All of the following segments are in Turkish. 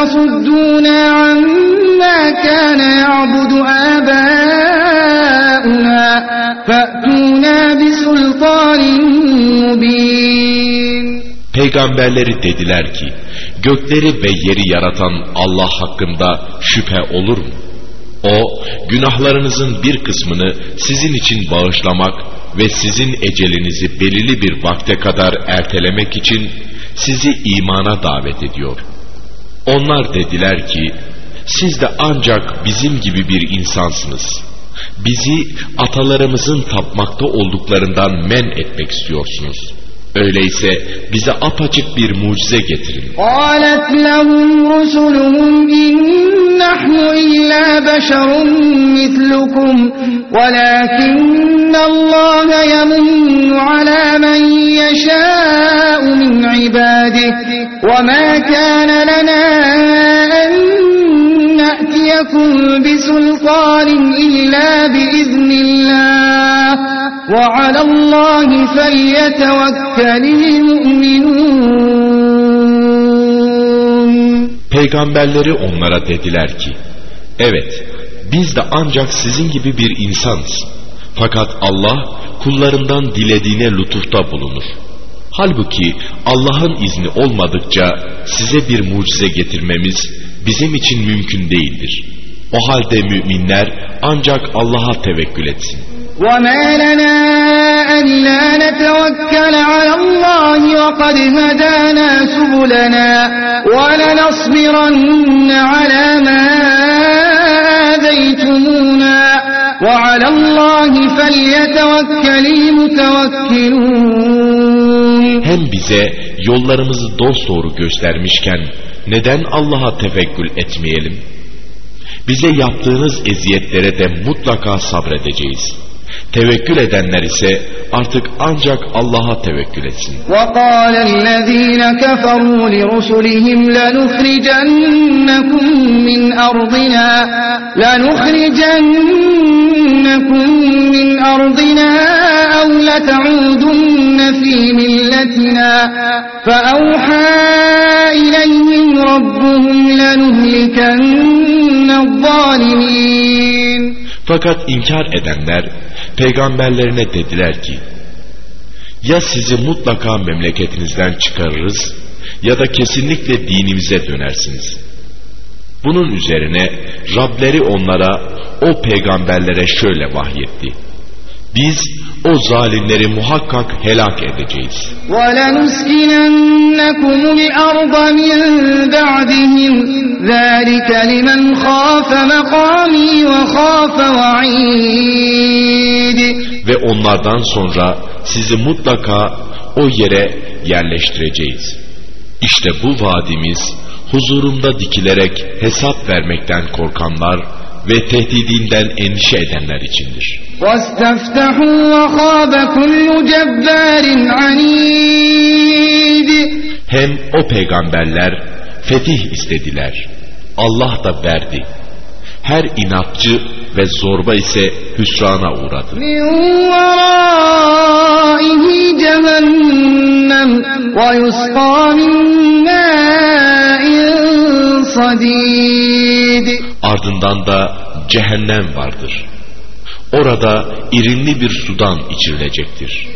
تصدونا عما كان يعبد آباؤنا فأتونا بسلطان مبين Peygamberleri dediler ki, gökleri ve yeri yaratan Allah hakkında şüphe olur mu? O, günahlarınızın bir kısmını sizin için bağışlamak ve sizin ecelinizi belirli bir vakte kadar ertelemek için sizi imana davet ediyor. Onlar dediler ki, siz de ancak bizim gibi bir insansınız. Bizi atalarımızın tapmakta olduklarından men etmek istiyorsunuz. Öyleyse bize apaçık bir mucize getirin. قالت لهم رسلهم إن نحن إلا بشر مثلكم ولكن الله يمن على من يشاء من عباده وما كان لنا أن نأتيكم بسلطان إلا بإذن الله وعلى الله فليتوكل المؤمنون Peygamberleri onlara dediler ki, evet biz de ancak sizin gibi bir insanız. Fakat Allah kullarından dilediğine lütufta bulunur. Halbuki Allah'ın izni olmadıkça size bir mucize getirmemiz bizim için mümkün değildir. O halde müminler ancak Allah'a tevekkül etsin. وما لنا ألا نتوكل على الله وقد هدانا سبلنا ولنصبرن على ما آذيتمونا وعلى الله فليتوكل المتوكلون hem bize yollarımızı dosdoğru göstermişken neden Allah'a tevekkül etmeyelim? Bize yaptığınız eziyetlere de mutlaka sabredeceğiz. Tevekkül edenler ise artık ancak Allah'a tevekkül etsin. وقال الذين كفروا لرسلهم لنخرجنكم من أرضنا لنخرجنكم من أرضنا أو لتعودن في ملتنا فأوحى إليهم ربهم لنهلكن الظالمين fakat inkar edenler peygamberlerine dediler ki ya sizi mutlaka memleketinizden çıkarırız ya da kesinlikle dinimize dönersiniz. Bunun üzerine Rableri onlara o peygamberlere şöyle vahyetti. Biz o zalimleri muhakkak helak edeceğiz. Ve onlardan sonra sizi mutlaka o yere yerleştireceğiz. İşte bu vadimiz huzurumda dikilerek hesap vermekten korkanlar ve tehdidinden endişe edenler içindir. واستفتحوا وخاب كل جبار عنيد Hem o peygamberler fetih istediler. Allah da verdi. Her inatçı ve zorba ise hüsrana uğradı. من ورائه جهنم ويسقى من ماء صديد Ondan da cehennem vardır. Orada irinli bir sudan içirilecektir.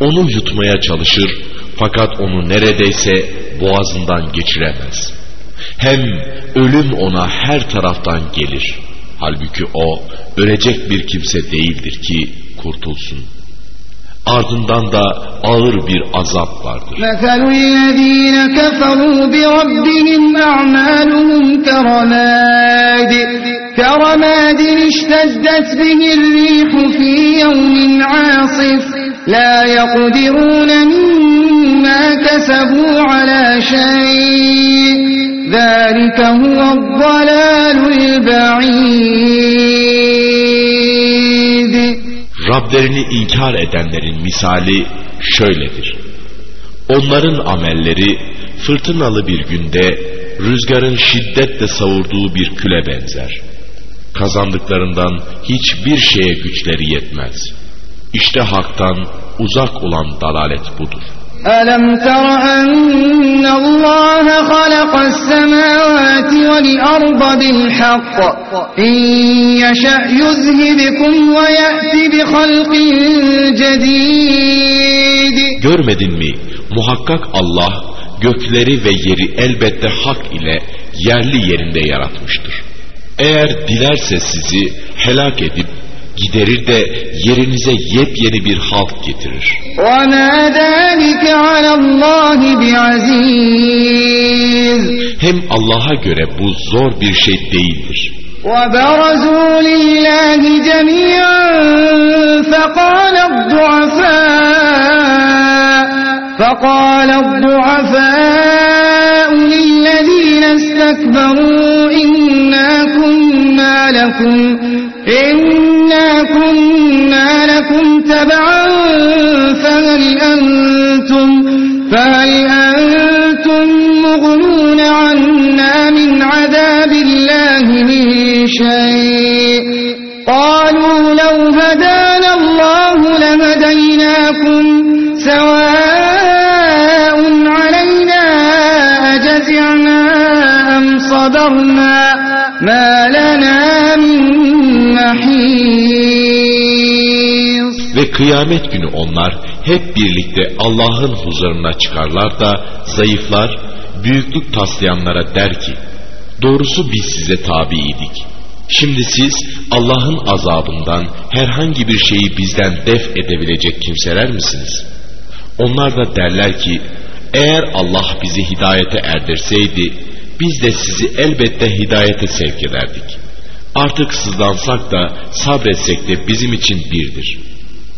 Onu yutmaya çalışır fakat onu neredeyse boğazından geçiremez. Hem ölüm ona her taraftan gelir. Halbuki o ölecek bir kimse değildir ki kurtulsun. Ardından da ağır bir azap vardır. مثل الذين كفروا بربهم أعمالهم كالرماد كرماد اشتدت به الريح في يوم عاصف لا يقدرون مما كسبوا على شيء ذلك هو الضلال البعيد Rablerini inkar edenlerin misali şöyledir. Onların amelleri fırtınalı bir günde rüzgarın şiddetle savurduğu bir küle benzer. Kazandıklarından hiçbir şeye güçleri yetmez. İşte haktan uzak olan dalalet budur. ألم تر أن السماوات والأرض بالحق إن يشأ يذهبكم ويأتي بخلق جديد Görmedin mi? Muhakkak Allah gökleri ve yeri elbette hak ile yerli yerinde yaratmıştır. Eğer dilerse sizi helak edip giderir de yerinize yepyeni bir halk getirir. وما ذلك على الله بعزيز Hem Allah'a göre bu zor bir şey değildir. وبرزوا لله جميعا فقال الضعفاء فقال الضعفاء للذين استكبروا إنا كنا لكم تبعا فهل أنتم فهل أنتم مغنون عنا من عذاب الله من شيء؟ قالوا لو هدانا kıyamet günü onlar hep birlikte Allah'ın huzuruna çıkarlar da zayıflar, büyüklük taslayanlara der ki, doğrusu biz size tabiydik. Şimdi siz Allah'ın azabından herhangi bir şeyi bizden def edebilecek kimseler misiniz? Onlar da derler ki, eğer Allah bizi hidayete erdirseydi, biz de sizi elbette hidayete sevk ederdik. Artık sızlansak da sabretsek de bizim için birdir.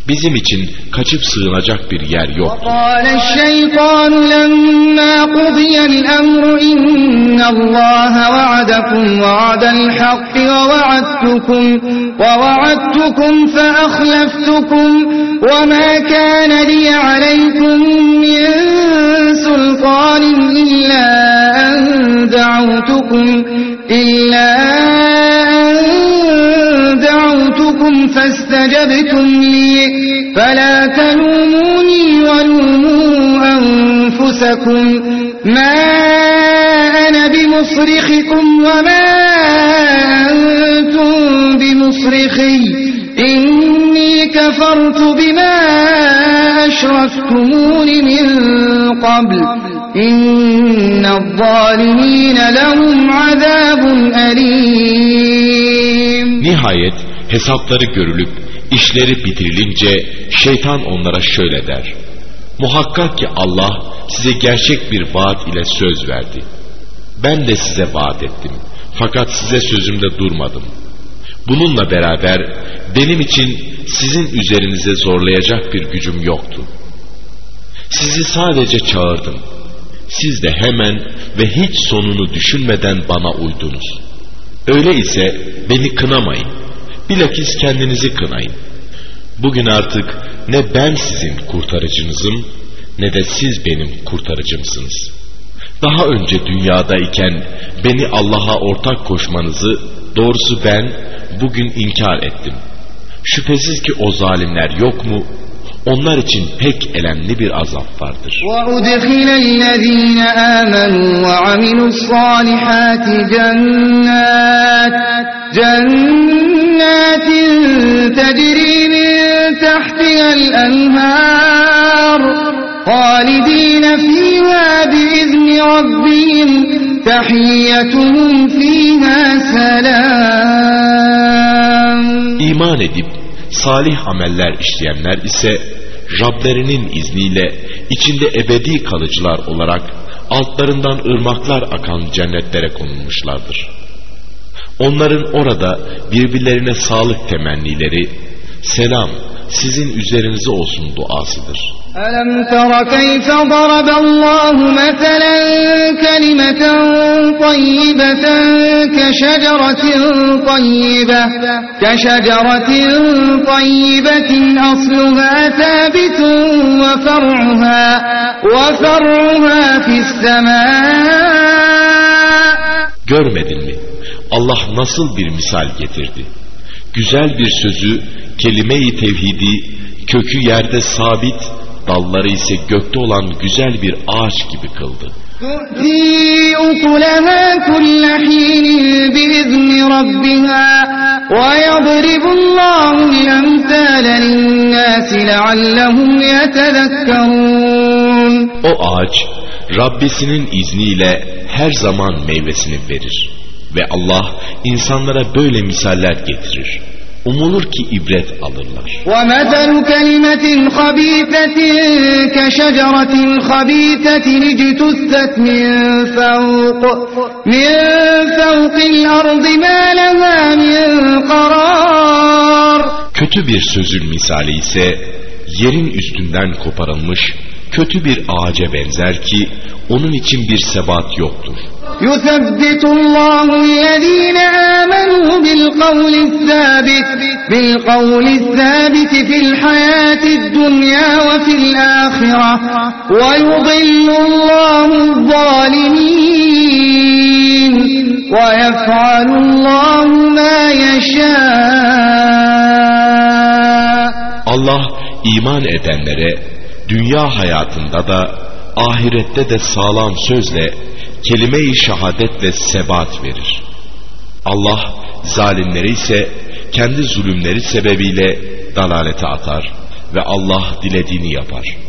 Bizim için kaçıp sığınacak bir yer yoktur. وقال الشيطان لما قضي الأمر إن الله وعدكم وعد الحق ووعدتكم ووعدتكم فأخلفتكم وما كان لي عليكم من سلطان إلا أن دعوتكم إلا أن دعوتكم فاستجبتم لي فلا تلوموني ولوموا أنفسكم ما أنا بمصرخكم وما أنتم بمصرخي إني كفرت بما أشرفتمون من قبل إن الظالمين لهم عذاب أليم. Nihayet hesapları görülüp işleri bitirilince şeytan onlara şöyle der. Muhakkak ki Allah size gerçek bir vaat ile söz verdi. Ben de size vaat ettim. Fakat size sözümde durmadım. Bununla beraber benim için sizin üzerinize zorlayacak bir gücüm yoktu. Sizi sadece çağırdım. Siz de hemen ve hiç sonunu düşünmeden bana uydunuz. Öyleyse beni kınamayın. Bilakis kendinizi kınayın. Bugün artık ne ben sizin kurtarıcınızım ne de siz benim kurtarıcımsınız. Daha önce dünyadayken beni Allah'a ortak koşmanızı doğrusu ben bugün inkar ettim. Şüphesiz ki o zalimler yok mu? Onlar için pek elemli bir azap vardır. وأدخل الذين آمنوا وعملوا الصالحات جنات جنات تجري من تحتها الأنهار خالدين فيها بإذن ربهم تحيتهم فيها سلام İman edip salih ameller işleyenler ise Rablerinin izniyle içinde ebedi kalıcılar olarak altlarından ırmaklar akan cennetlere konulmuşlardır. Onların orada birbirlerine sağlık temennileri, selam sizin üzerinize olsun duasıdır. ألم تر كيف ضرب الله مثلا كلمة طيبة كشجرة طيبة كشجرة طيبة أصلها ثابت وفرعها وفرعها في السماء Görmedin mi? Allah nasıl bir misal getirdi? Güzel bir sözü, kelime-i tevhidi, kökü yerde sabit, dalları ise gökte olan güzel bir ağaç gibi kıldı. O ağaç Rabbisinin izniyle her zaman meyvesini verir. Ve Allah insanlara böyle misaller getirir. Umulur ki ibret alırlar. ومثل كلمة خبيثة كشجرة خبيثة اجتثت من فوق من فوق الأرض ما لها من قرار Kötü bir sözün misali ise yerin üstünden koparılmış kötü bir ağaca benzer ki onun için bir sebat yoktur. يثبت الله الذين آمنوا بالقول الثابت بالقول الثابت في الحياة الدنيا وفي الآخرة ويضل الله الظالمين ويفعل الله ما يشاء Allah iman edenlere dünya hayatında da ahirette de sağlam sözle kelime-i şehadetle sebat verir. Allah zalimleri ise kendi zulümleri sebebiyle dalalete atar ve Allah dilediğini yapar.